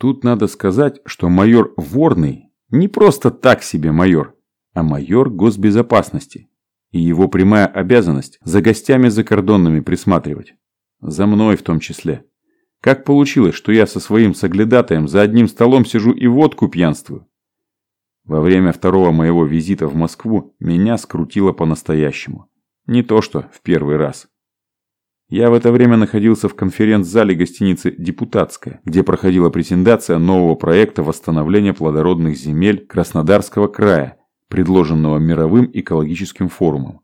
Тут надо сказать, что майор Ворный не просто так себе майор, а майор госбезопасности. И его прямая обязанность за гостями закордонными присматривать. За мной в том числе. Как получилось, что я со своим соглядатаем за одним столом сижу и водку пьянствую? Во время второго моего визита в Москву меня скрутило по-настоящему. Не то что в первый раз. Я в это время находился в конференц-зале гостиницы «Депутатская», где проходила презентация нового проекта восстановления плодородных земель Краснодарского края, предложенного мировым экологическим форумом.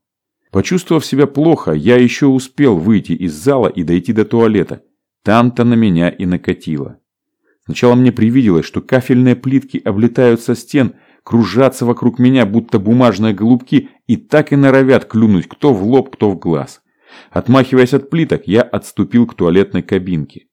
Почувствовав себя плохо, я еще успел выйти из зала и дойти до туалета. Там-то на меня и накатило. Сначала мне привиделось, что кафельные плитки облетают со стен, кружатся вокруг меня, будто бумажные голубки, и так и норовят клюнуть кто в лоб, кто в глаз. Отмахиваясь от плиток, я отступил к туалетной кабинке.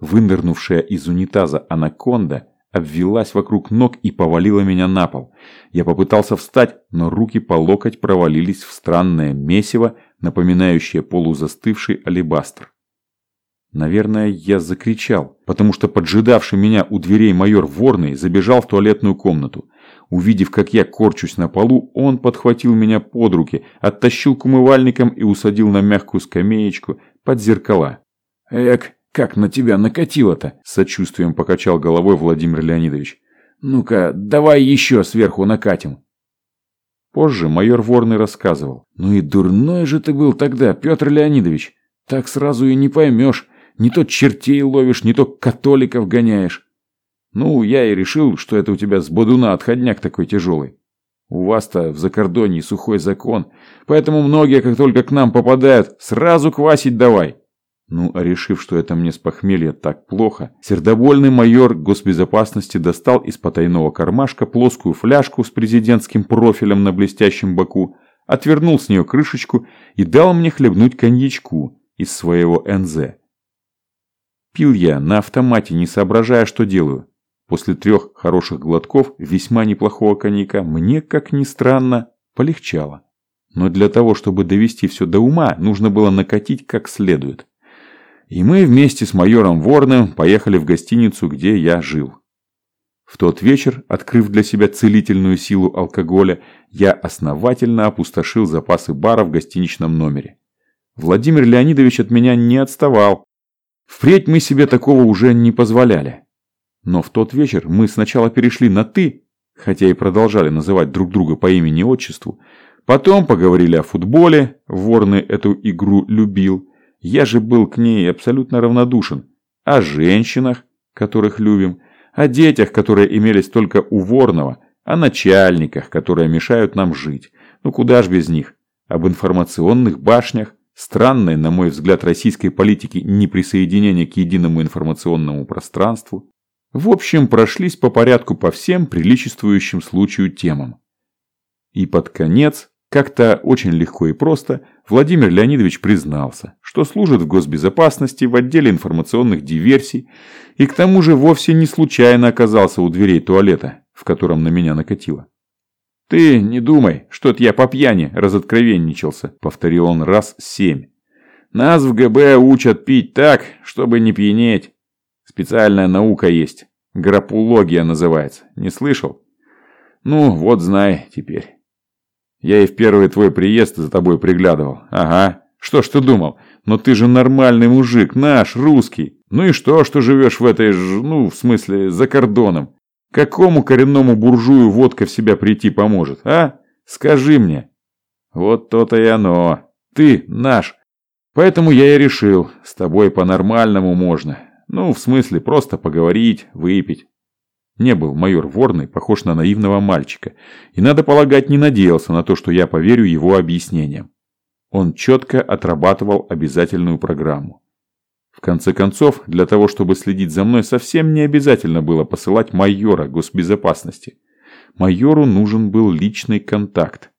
Вынырнувшая из унитаза анаконда обвелась вокруг ног и повалила меня на пол. Я попытался встать, но руки по локоть провалились в странное месиво, напоминающее полузастывший алебастр. Наверное, я закричал, потому что поджидавший меня у дверей майор Ворный забежал в туалетную комнату. Увидев, как я корчусь на полу, он подхватил меня под руки, оттащил к умывальникам и усадил на мягкую скамеечку под зеркала. «Эк, как на тебя накатило-то!» – с сочувствием покачал головой Владимир Леонидович. «Ну-ка, давай еще сверху накатим!» Позже майор Ворный рассказывал. «Ну и дурной же ты был тогда, Петр Леонидович! Так сразу и не поймешь. Не то чертей ловишь, не то католиков гоняешь. Ну, я и решил, что это у тебя с бодуна отходняк такой тяжелый. У вас-то в закордонье сухой закон, поэтому многие, как только к нам попадают, сразу квасить давай. Ну, а решив, что это мне с похмелья так плохо, сердобольный майор госбезопасности достал из потайного кармашка плоскую фляжку с президентским профилем на блестящем боку, отвернул с нее крышечку и дал мне хлебнуть коньячку из своего НЗ. Пил я на автомате, не соображая, что делаю. После трех хороших глотков весьма неплохого коньяка мне, как ни странно, полегчало. Но для того, чтобы довести все до ума, нужно было накатить как следует. И мы вместе с майором Ворным поехали в гостиницу, где я жил. В тот вечер, открыв для себя целительную силу алкоголя, я основательно опустошил запасы бара в гостиничном номере. Владимир Леонидович от меня не отставал. Впредь мы себе такого уже не позволяли. Но в тот вечер мы сначала перешли на «ты», хотя и продолжали называть друг друга по имени и отчеству. Потом поговорили о футболе, Ворный эту игру любил. Я же был к ней абсолютно равнодушен. О женщинах, которых любим, о детях, которые имелись только у Ворного, о начальниках, которые мешают нам жить. Ну куда ж без них? Об информационных башнях, странной, на мой взгляд, российской политики неприсоединения к единому информационному пространству, в общем, прошлись по порядку по всем приличествующим случаю темам. И под конец, как-то очень легко и просто, Владимир Леонидович признался, что служит в госбезопасности в отделе информационных диверсий и к тому же вовсе не случайно оказался у дверей туалета, в котором на меня накатило. «Ты не думай, что-то я по пьяни разоткровенничался», — повторил он раз семь. «Нас в ГБ учат пить так, чтобы не пьянеть. Специальная наука есть. Грапулогия называется. Не слышал? Ну, вот знай теперь. Я и в первый твой приезд за тобой приглядывал. Ага. Что ж ты думал? Но ты же нормальный мужик, наш, русский. Ну и что, что живешь в этой, ну, в смысле, за кордоном? Какому коренному буржую водка в себя прийти поможет, а? Скажи мне. Вот то-то и оно. Ты наш. Поэтому я и решил, с тобой по-нормальному можно. Ну, в смысле, просто поговорить, выпить. Не был майор Ворный похож на наивного мальчика, и, надо полагать, не надеялся на то, что я поверю его объяснениям. Он четко отрабатывал обязательную программу. В конце концов, для того, чтобы следить за мной, совсем не обязательно было посылать майора госбезопасности. Майору нужен был личный контакт.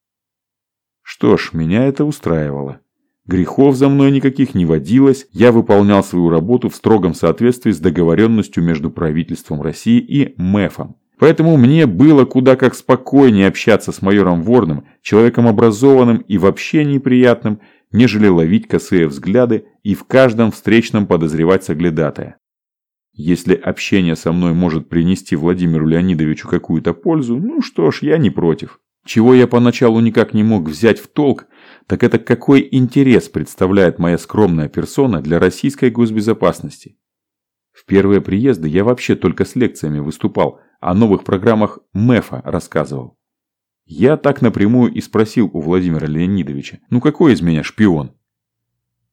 Что ж, меня это устраивало. Грехов за мной никаких не водилось, я выполнял свою работу в строгом соответствии с договоренностью между правительством России и МЭФом. Поэтому мне было куда как спокойнее общаться с майором Ворным, человеком образованным и вообще неприятным, нежели ловить косые взгляды и в каждом встречном подозревать соглядатая. Если общение со мной может принести Владимиру Леонидовичу какую-то пользу, ну что ж, я не против. Чего я поначалу никак не мог взять в толк, так это какой интерес представляет моя скромная персона для российской госбезопасности. В первые приезды я вообще только с лекциями выступал, о новых программах МЭФа рассказывал. Я так напрямую и спросил у Владимира Леонидовича, ну какой из меня шпион?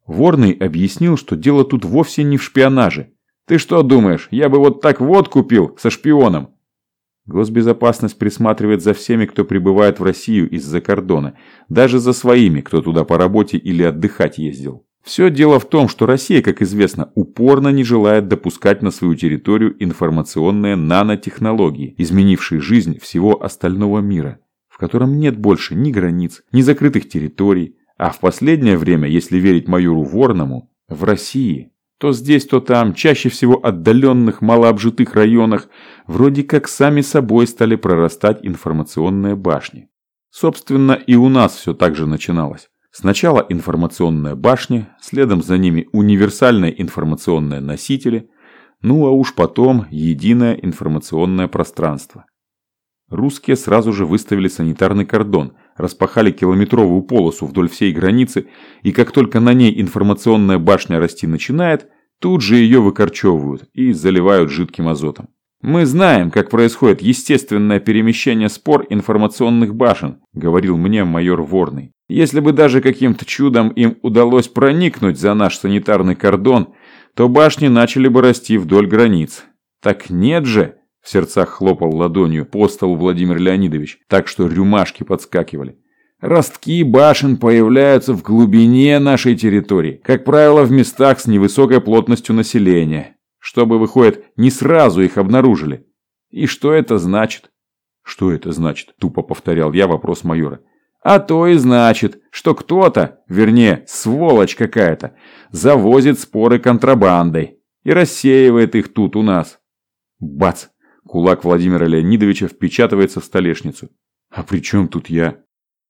Ворный объяснил, что дело тут вовсе не в шпионаже. Ты что думаешь, я бы вот так вот купил со шпионом? Госбезопасность присматривает за всеми, кто прибывает в Россию из-за кордона, даже за своими, кто туда по работе или отдыхать ездил. Все дело в том, что Россия, как известно, упорно не желает допускать на свою территорию информационные нанотехнологии, изменившие жизнь всего остального мира, в котором нет больше ни границ, ни закрытых территорий, а в последнее время, если верить майору Ворному, в России то здесь, то там, чаще всего отдаленных, малообжитых районах, вроде как сами собой стали прорастать информационные башни. Собственно, и у нас все так же начиналось. Сначала информационная башня, следом за ними универсальные информационные носители, ну а уж потом единое информационное пространство. Русские сразу же выставили санитарный кордон, распахали километровую полосу вдоль всей границы, и как только на ней информационная башня расти начинает, тут же ее выкорчевывают и заливают жидким азотом. «Мы знаем, как происходит естественное перемещение спор информационных башен», говорил мне майор Ворный. «Если бы даже каким-то чудом им удалось проникнуть за наш санитарный кордон, то башни начали бы расти вдоль границ. Так нет же!» В сердцах хлопал ладонью по столу Владимир Леонидович, так что рюмашки подскакивали. Ростки башен появляются в глубине нашей территории, как правило, в местах с невысокой плотностью населения, чтобы, выходит, не сразу их обнаружили. И что это значит? Что это значит? Тупо повторял я вопрос майора. А то и значит, что кто-то, вернее, сволочь какая-то, завозит споры контрабандой и рассеивает их тут у нас. Бац! Кулак Владимира Леонидовича впечатывается в столешницу. А при чем тут я?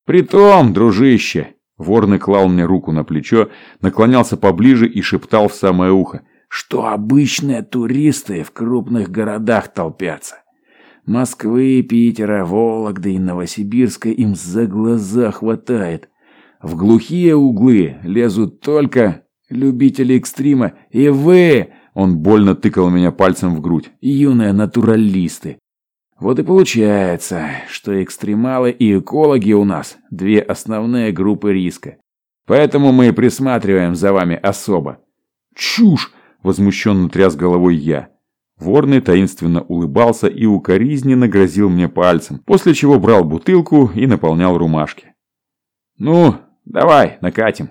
Притом, дружище, Ворный клал мне руку на плечо, наклонялся поближе и шептал в самое ухо, что обычные туристы в крупных городах толпятся. Москвы, Питера, Вологды и Новосибирска им за глаза хватает. В глухие углы лезут только любители экстрима, и вы, он больно тыкал меня пальцем в грудь. Юные натуралисты. Вот и получается, что экстремалы и экологи у нас – две основные группы риска. Поэтому мы присматриваем за вами особо. Чушь! Возмущенно тряс головой я. Ворный таинственно улыбался и укоризненно грозил мне пальцем, после чего брал бутылку и наполнял румашки. «Ну, давай, накатим!»